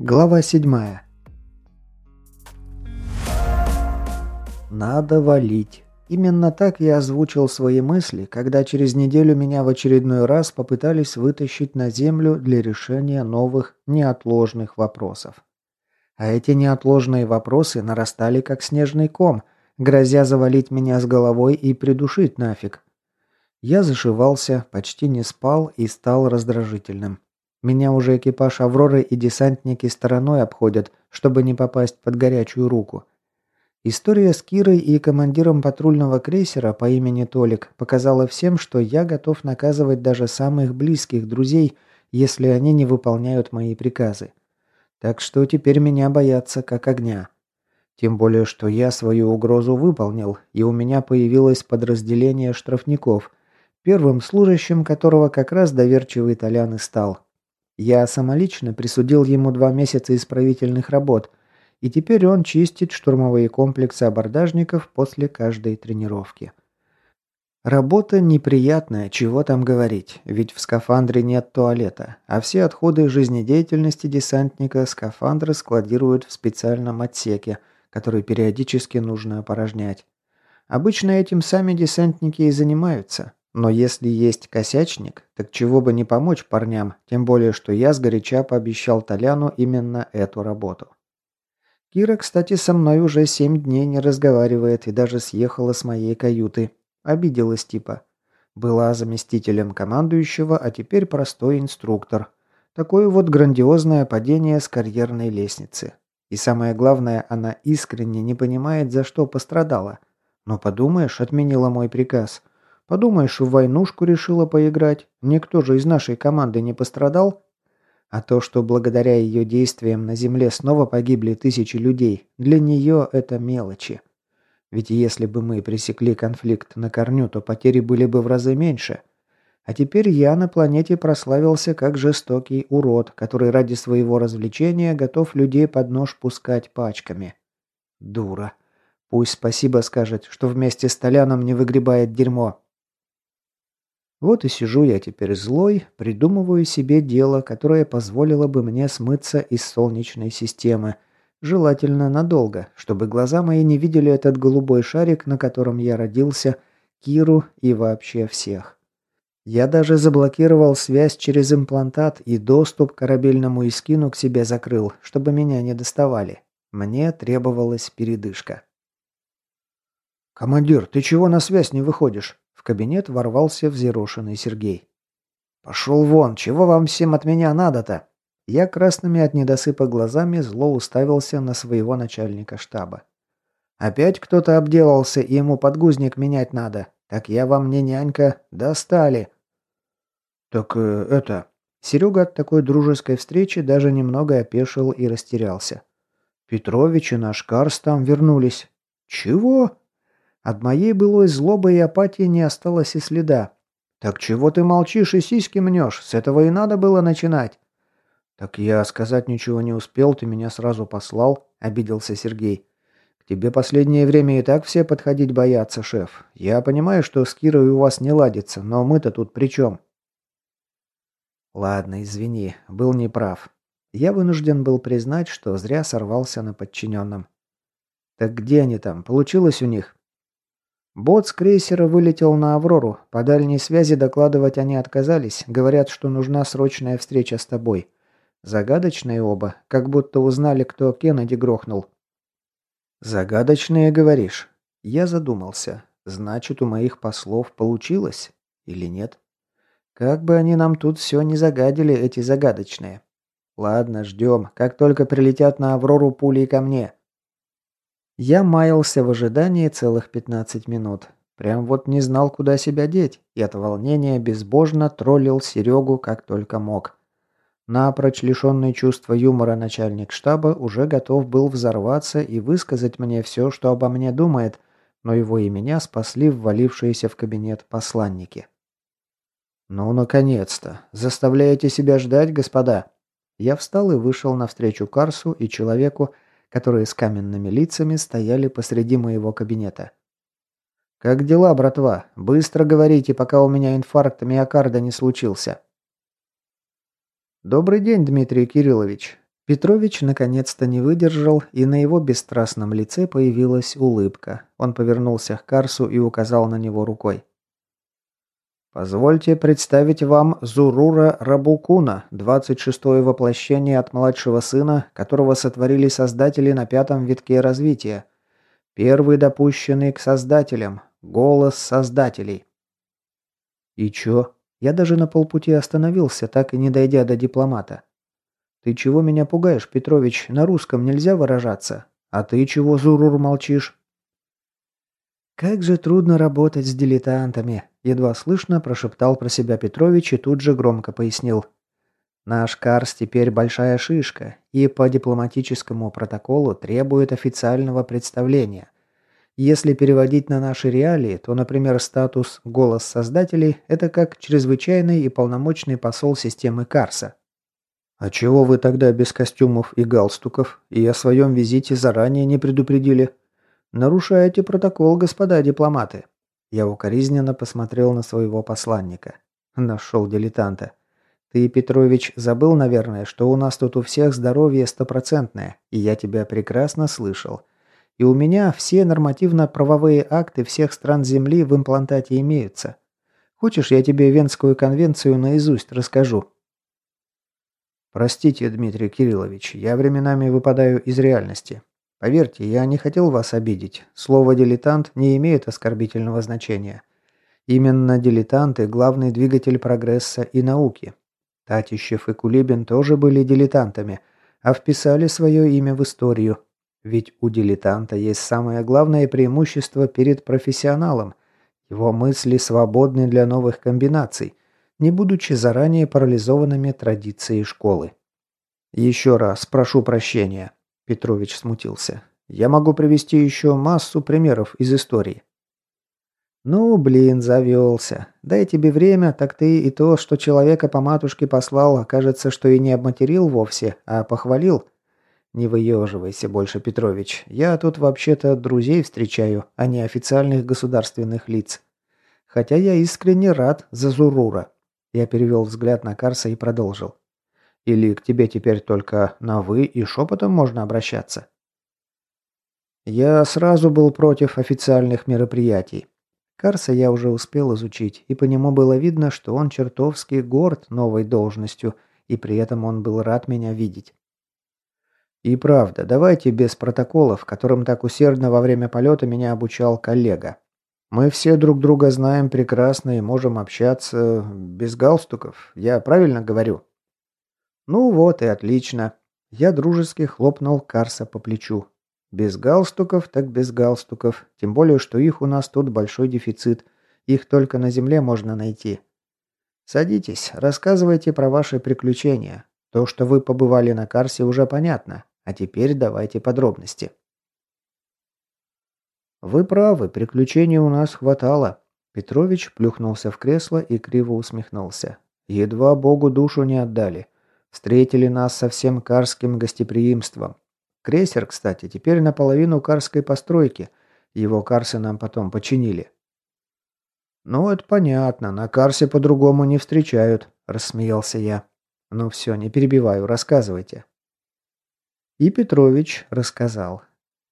Глава 7. Надо валить. Именно так я озвучил свои мысли, когда через неделю меня в очередной раз попытались вытащить на землю для решения новых неотложных вопросов. А эти неотложные вопросы нарастали как снежный ком, грозя завалить меня с головой и придушить нафиг. Я зашивался, почти не спал и стал раздражительным. Меня уже экипаж «Авроры» и десантники стороной обходят, чтобы не попасть под горячую руку. История с Кирой и командиром патрульного крейсера по имени Толик показала всем, что я готов наказывать даже самых близких друзей, если они не выполняют мои приказы. Так что теперь меня боятся как огня. Тем более, что я свою угрозу выполнил, и у меня появилось подразделение штрафников, первым служащим которого как раз доверчивый Толян и стал. Я самолично присудил ему два месяца исправительных работ, и теперь он чистит штурмовые комплексы абордажников после каждой тренировки. Работа неприятная, чего там говорить, ведь в скафандре нет туалета, а все отходы жизнедеятельности десантника скафандры складируют в специальном отсеке, который периодически нужно опорожнять. Обычно этим сами десантники и занимаются, но если есть косячник, так чего бы не помочь парням, тем более, что я сгоряча пообещал Толяну именно эту работу. Кира, кстати, со мной уже семь дней не разговаривает и даже съехала с моей каюты. Обиделась типа. Была заместителем командующего, а теперь простой инструктор. Такое вот грандиозное падение с карьерной лестницы. И самое главное, она искренне не понимает, за что пострадала. Но подумаешь, отменила мой приказ. Подумаешь, в войнушку решила поиграть. Никто же из нашей команды не пострадал. А то, что благодаря ее действиям на Земле снова погибли тысячи людей, для нее это мелочи. Ведь если бы мы пресекли конфликт на корню, то потери были бы в разы меньше. А теперь я на планете прославился как жестокий урод, который ради своего развлечения готов людей под нож пускать пачками. Дура. Пусть спасибо скажет, что вместе с Толяном не выгребает дерьмо. Вот и сижу я теперь злой, придумываю себе дело, которое позволило бы мне смыться из Солнечной системы, желательно надолго, чтобы глаза мои не видели этот голубой шарик, на котором я родился, Киру и вообще всех. Я даже заблокировал связь через имплантат и доступ к корабельному искину к себе закрыл, чтобы меня не доставали. Мне требовалась передышка. «Командир, ты чего на связь не выходишь?» Кабинет ворвался взъерошенный Сергей. «Пошел вон! Чего вам всем от меня надо-то?» Я красными от недосыпа глазами зло уставился на своего начальника штаба. «Опять кто-то обделался, и ему подгузник менять надо. Так я вам не нянька. Достали!» «Так э, это...» Серега от такой дружеской встречи даже немного опешил и растерялся. «Петрович и наш Карс там вернулись». «Чего?» От моей былой злобы и апатии не осталось и следа. «Так чего ты молчишь и сиськи мнешь? С этого и надо было начинать». «Так я сказать ничего не успел, ты меня сразу послал», — обиделся Сергей. «К тебе последнее время и так все подходить боятся, шеф. Я понимаю, что с Кирой у вас не ладится, но мы-то тут при чем?» «Ладно, извини, был неправ. Я вынужден был признать, что зря сорвался на подчиненном». «Так где они там? Получилось у них?» Бот с крейсера вылетел на «Аврору». По дальней связи докладывать они отказались. Говорят, что нужна срочная встреча с тобой. Загадочные оба, как будто узнали, кто Кеннеди грохнул. «Загадочные, говоришь?» Я задумался. Значит, у моих послов получилось? Или нет? Как бы они нам тут все не загадили, эти загадочные. Ладно, ждем. Как только прилетят на Аврору пули ко мне. Я маялся в ожидании целых 15 минут. Прям вот не знал, куда себя деть, и от волнения безбожно троллил Серегу как только мог. Напрочь лишенный чувства юмора начальник штаба уже готов был взорваться и высказать мне все, что обо мне думает, но его и меня спасли ввалившиеся в кабинет посланники. «Ну, наконец-то! Заставляете себя ждать, господа?» Я встал и вышел навстречу Карсу и человеку, которые с каменными лицами стояли посреди моего кабинета. «Как дела, братва? Быстро говорите, пока у меня инфаркт миокарда не случился». «Добрый день, Дмитрий Кириллович». Петрович наконец-то не выдержал, и на его бесстрастном лице появилась улыбка. Он повернулся к Карсу и указал на него рукой. «Позвольте представить вам Зурура Рабукуна, 26-е воплощение от младшего сына, которого сотворили создатели на пятом витке развития. Первый допущенный к создателям. Голос создателей». «И чё?» Я даже на полпути остановился, так и не дойдя до дипломата. «Ты чего меня пугаешь, Петрович? На русском нельзя выражаться. А ты чего, Зурур, молчишь?» «Как же трудно работать с дилетантами!» Едва слышно прошептал про себя Петрович и тут же громко пояснил. «Наш Карс теперь большая шишка и по дипломатическому протоколу требует официального представления. Если переводить на наши реалии, то, например, статус «голос создателей» – это как чрезвычайный и полномочный посол системы Карса. «А чего вы тогда без костюмов и галстуков и о своем визите заранее не предупредили?» «Нарушаете протокол, господа дипломаты». Я укоризненно посмотрел на своего посланника. Нашел дилетанта. «Ты, Петрович, забыл, наверное, что у нас тут у всех здоровье стопроцентное, и я тебя прекрасно слышал. И у меня все нормативно-правовые акты всех стран Земли в имплантате имеются. Хочешь, я тебе Венскую конвенцию наизусть расскажу?» «Простите, Дмитрий Кириллович, я временами выпадаю из реальности. Поверьте, я не хотел вас обидеть. Слово «дилетант» не имеет оскорбительного значения. Именно дилетанты – главный двигатель прогресса и науки. Татищев и Кулибин тоже были дилетантами, а вписали свое имя в историю. Ведь у дилетанта есть самое главное преимущество перед профессионалом. Его мысли свободны для новых комбинаций, не будучи заранее парализованными традицией школы. Еще раз прошу прощения. Петрович смутился. «Я могу привести еще массу примеров из истории». «Ну, блин, завелся. Дай тебе время, так ты и то, что человека по матушке послал, окажется, что и не обматерил вовсе, а похвалил. Не выеживайся больше, Петрович. Я тут вообще-то друзей встречаю, а не официальных государственных лиц. Хотя я искренне рад за Зурура». Я перевел взгляд на Карса и продолжил. Или к тебе теперь только на «вы» и шепотом можно обращаться?» Я сразу был против официальных мероприятий. Карса я уже успел изучить, и по нему было видно, что он чертовски горд новой должностью, и при этом он был рад меня видеть. И правда, давайте без протоколов, которым так усердно во время полета меня обучал коллега. Мы все друг друга знаем прекрасно и можем общаться без галстуков. Я правильно говорю? «Ну вот и отлично». Я дружески хлопнул Карса по плечу. «Без галстуков, так без галстуков. Тем более, что их у нас тут большой дефицит. Их только на земле можно найти. Садитесь, рассказывайте про ваши приключения. То, что вы побывали на Карсе, уже понятно. А теперь давайте подробности». «Вы правы, приключений у нас хватало». Петрович плюхнулся в кресло и криво усмехнулся. «Едва Богу душу не отдали. Встретили нас со всем карским гостеприимством. Крейсер, кстати, теперь наполовину карской постройки. Его карсы нам потом починили. «Ну, это понятно. На Карсе по-другому не встречают», – рассмеялся я. «Ну все, не перебиваю, рассказывайте». И Петрович рассказал.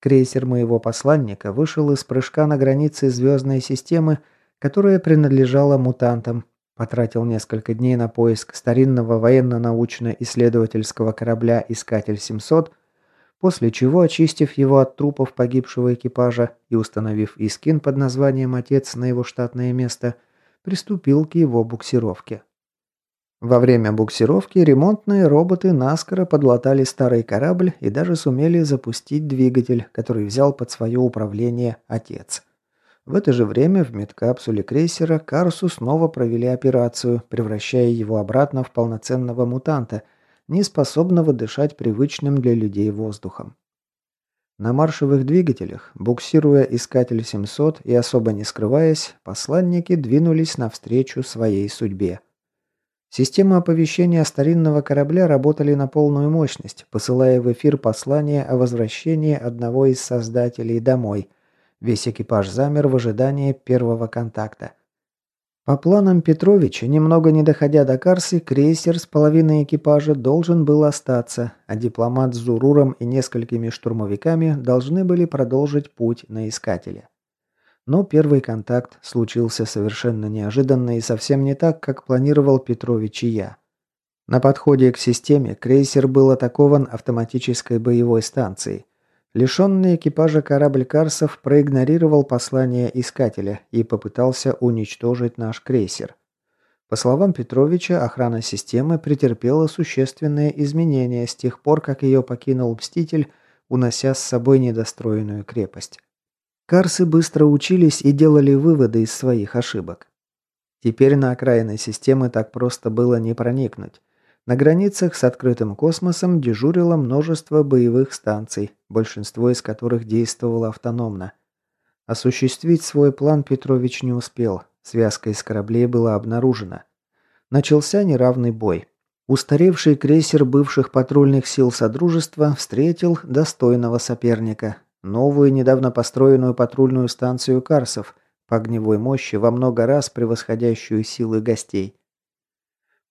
Крейсер моего посланника вышел из прыжка на границе звездной системы, которая принадлежала мутантам, Потратил несколько дней на поиск старинного военно-научно-исследовательского корабля «Искатель-700», после чего, очистив его от трупов погибшего экипажа и установив искин под названием «Отец» на его штатное место, приступил к его буксировке. Во время буксировки ремонтные роботы наскоро подлатали старый корабль и даже сумели запустить двигатель, который взял под свое управление «Отец». В это же время в медкапсуле крейсера Карсу снова провели операцию, превращая его обратно в полноценного мутанта, не способного дышать привычным для людей воздухом. На маршевых двигателях, буксируя Искатель 700 и особо не скрываясь, посланники двинулись навстречу своей судьбе. Системы оповещения старинного корабля работали на полную мощность, посылая в эфир послание о возвращении одного из создателей домой – Весь экипаж замер в ожидании первого контакта. По планам Петровича, немного не доходя до Карсы, крейсер с половиной экипажа должен был остаться, а дипломат с Зуруром и несколькими штурмовиками должны были продолжить путь на Искателе. Но первый контакт случился совершенно неожиданно и совсем не так, как планировал Петрович и я. На подходе к системе крейсер был атакован автоматической боевой станцией – Лишенный экипажа корабль Карсов проигнорировал послание искателя и попытался уничтожить наш крейсер. По словам Петровича, охрана системы претерпела существенные изменения с тех пор, как ее покинул Мститель, унося с собой недостроенную крепость. Карсы быстро учились и делали выводы из своих ошибок. Теперь на окраины системы так просто было не проникнуть. На границах с открытым космосом дежурило множество боевых станций, большинство из которых действовало автономно. Осуществить свой план Петрович не успел, связка из кораблей была обнаружена. Начался неравный бой. Устаревший крейсер бывших патрульных сил Содружества встретил достойного соперника, новую недавно построенную патрульную станцию Карсов, по огневой мощи во много раз превосходящую силы гостей.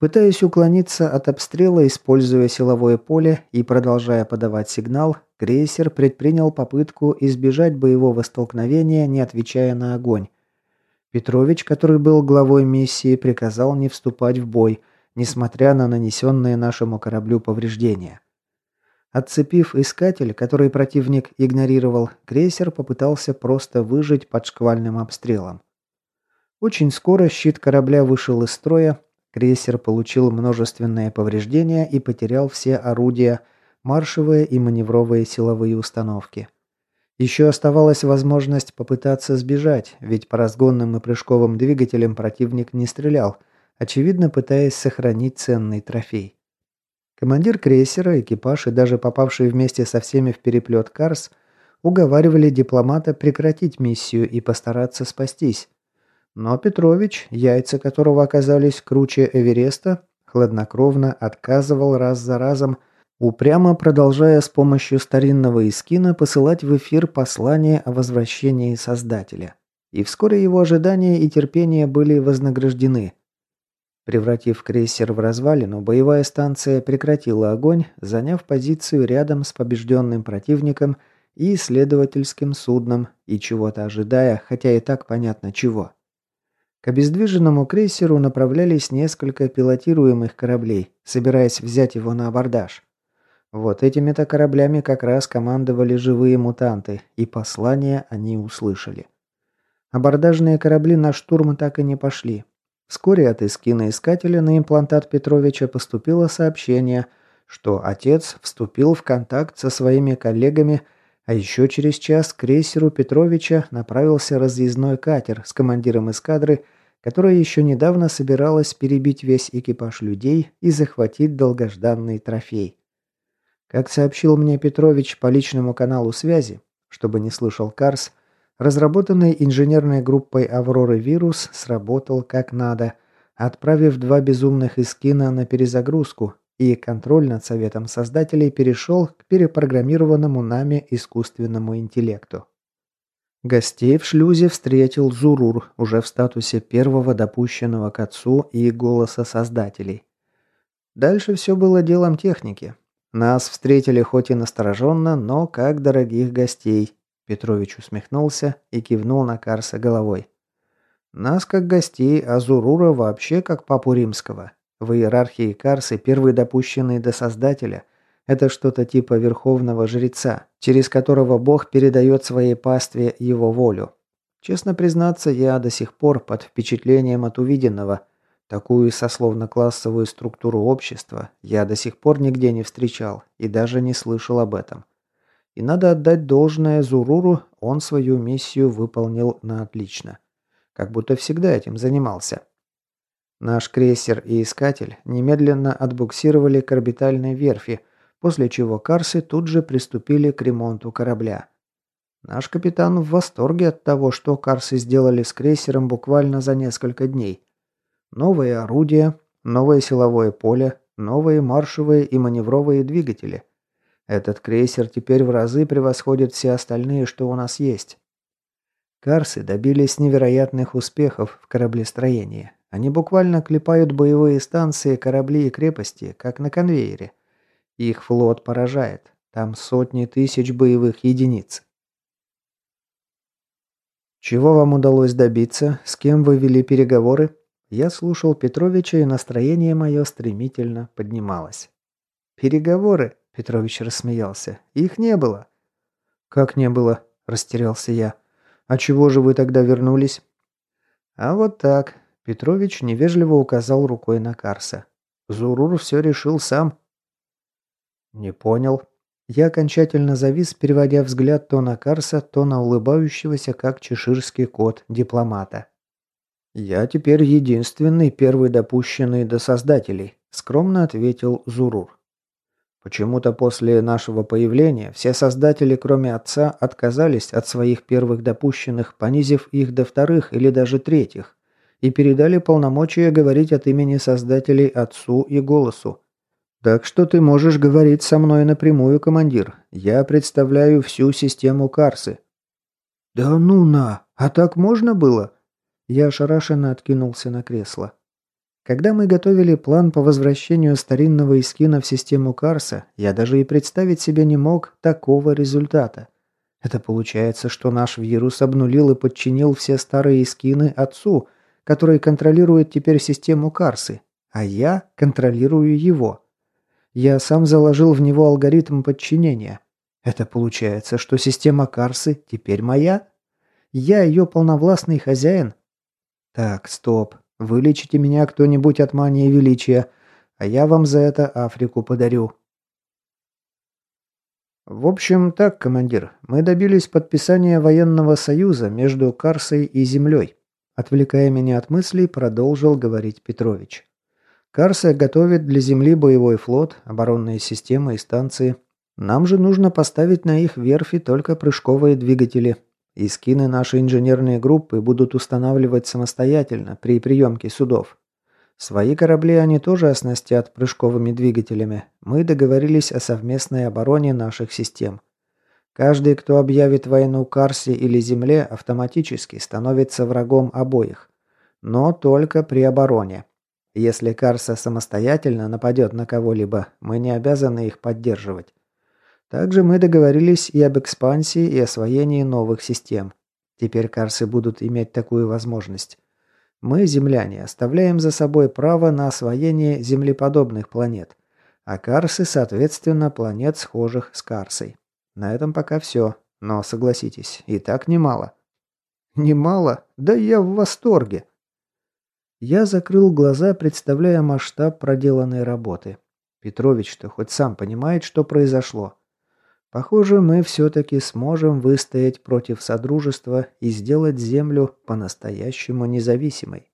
Пытаясь уклониться от обстрела, используя силовое поле и продолжая подавать сигнал, крейсер предпринял попытку избежать боевого столкновения, не отвечая на огонь. Петрович, который был главой миссии, приказал не вступать в бой, несмотря на нанесенные нашему кораблю повреждения. Отцепив искатель, который противник игнорировал, крейсер попытался просто выжить под шквальным обстрелом. Очень скоро щит корабля вышел из строя, Крейсер получил множественные повреждения и потерял все орудия, маршевые и маневровые силовые установки. Еще оставалась возможность попытаться сбежать, ведь по разгонным и прыжковым двигателям противник не стрелял, очевидно пытаясь сохранить ценный трофей. Командир крейсера, экипаж и даже попавший вместе со всеми в переплет Карс уговаривали дипломата прекратить миссию и постараться спастись, но Петрович, яйца которого оказались круче Эвереста, хладнокровно отказывал раз за разом, упрямо продолжая с помощью старинного искина посылать в эфир послание о возвращении Создателя. И вскоре его ожидания и терпение были вознаграждены. Превратив крейсер в развалину, боевая станция прекратила огонь, заняв позицию рядом с побежденным противником и исследовательским судном, и чего-то ожидая, хотя и так понятно чего. К обездвиженному крейсеру направлялись несколько пилотируемых кораблей, собираясь взять его на абордаж. Вот этими-то кораблями как раз командовали живые мутанты, и послание они услышали. Абордажные корабли на штурм так и не пошли. Вскоре от искина-искателя на имплантат Петровича поступило сообщение, что отец вступил в контакт со своими коллегами, а еще через час к крейсеру Петровича направился разъездной катер с командиром эскадры которая еще недавно собиралась перебить весь экипаж людей и захватить долгожданный трофей. Как сообщил мне Петрович по личному каналу связи, чтобы не слышал Карс, разработанный инженерной группой «Авроры» вирус сработал как надо, отправив два безумных искина на перезагрузку, и контроль над советом создателей перешел к перепрограммированному нами искусственному интеллекту. Гостей в шлюзе встретил Зурур, уже в статусе первого допущенного к отцу и голоса создателей. Дальше все было делом техники. Нас встретили хоть и настороженно, но как дорогих гостей. Петрович усмехнулся и кивнул на Карса головой. Нас как гостей, а Зурура вообще как папу римского. В иерархии Карсы первый допущенный до Создателя – это что-то типа верховного жреца, через которого Бог передает своей пастве его волю. Честно признаться, я до сих пор под впечатлением от увиденного. Такую сословно-классовую структуру общества я до сих пор нигде не встречал и даже не слышал об этом. И надо отдать должное Зуруру, он свою миссию выполнил на отлично. Как будто всегда этим занимался. Наш крейсер и искатель немедленно отбуксировали к орбитальной верфи – после чего Карсы тут же приступили к ремонту корабля. Наш капитан в восторге от того, что Карсы сделали с крейсером буквально за несколько дней. Новые орудия, новое силовое поле, новые маршевые и маневровые двигатели. Этот крейсер теперь в разы превосходит все остальные, что у нас есть. Карсы добились невероятных успехов в кораблестроении. Они буквально клепают боевые станции, корабли и крепости, как на конвейере. Их флот поражает. Там сотни тысяч боевых единиц. Чего вам удалось добиться? С кем вы вели переговоры? Я слушал Петровича, и настроение мое стремительно поднималось. «Переговоры?» – Петрович рассмеялся. «Их не было». «Как не было?» – растерялся я. «А чего же вы тогда вернулись?» «А вот так», – Петрович невежливо указал рукой на Карса. «Зурур все решил сам». «Не понял». Я окончательно завис, переводя взгляд то на Карса, то на улыбающегося, как чеширский кот, дипломата. «Я теперь единственный первый допущенный до создателей», – скромно ответил Зурур. Почему-то после нашего появления все создатели, кроме отца, отказались от своих первых допущенных, понизив их до вторых или даже третьих, и передали полномочия говорить от имени создателей отцу и голосу. Так что ты можешь говорить со мной напрямую, командир. Я представляю всю систему Карсы. Да ну на, а так можно было? Я ошарашенно откинулся на кресло. Когда мы готовили план по возвращению старинного Искина в систему Карса, я даже и представить себе не мог такого результата. Это получается, что наш вирус обнулил и подчинил все старые Искины отцу, который контролирует теперь систему Карсы, а я контролирую его. Я сам заложил в него алгоритм подчинения. Это получается, что система Карсы теперь моя? Я ее полновластный хозяин? Так, стоп. Вылечите меня кто-нибудь от мании величия, а я вам за это Африку подарю. В общем, так, командир, мы добились подписания военного союза между Карсой и Землей. Отвлекая меня от мыслей, продолжил говорить Петрович. Карса готовит для Земли боевой флот, оборонные системы и станции. Нам же нужно поставить на их верфи только прыжковые двигатели, и скины нашей инженерной группы будут устанавливать самостоятельно при приемке судов. Свои корабли они тоже оснастят прыжковыми двигателями. Мы договорились о совместной обороне наших систем. Каждый, кто объявит войну Карсе или Земле, автоматически становится врагом обоих. Но только при обороне. Если Карса самостоятельно нападет на кого-либо, мы не обязаны их поддерживать. Также мы договорились и об экспансии и освоении новых систем. Теперь карсы будут иметь такую возможность. Мы, земляне, оставляем за собой право на освоение землеподобных планет, а карсы, соответственно, планет, схожих с Карсой. На этом пока все, но согласитесь, и так немало. Немало? Да я в восторге. Я закрыл глаза, представляя масштаб проделанной работы. Петрович-то хоть сам понимает, что произошло. Похоже, мы все-таки сможем выстоять против Содружества и сделать Землю по-настоящему независимой.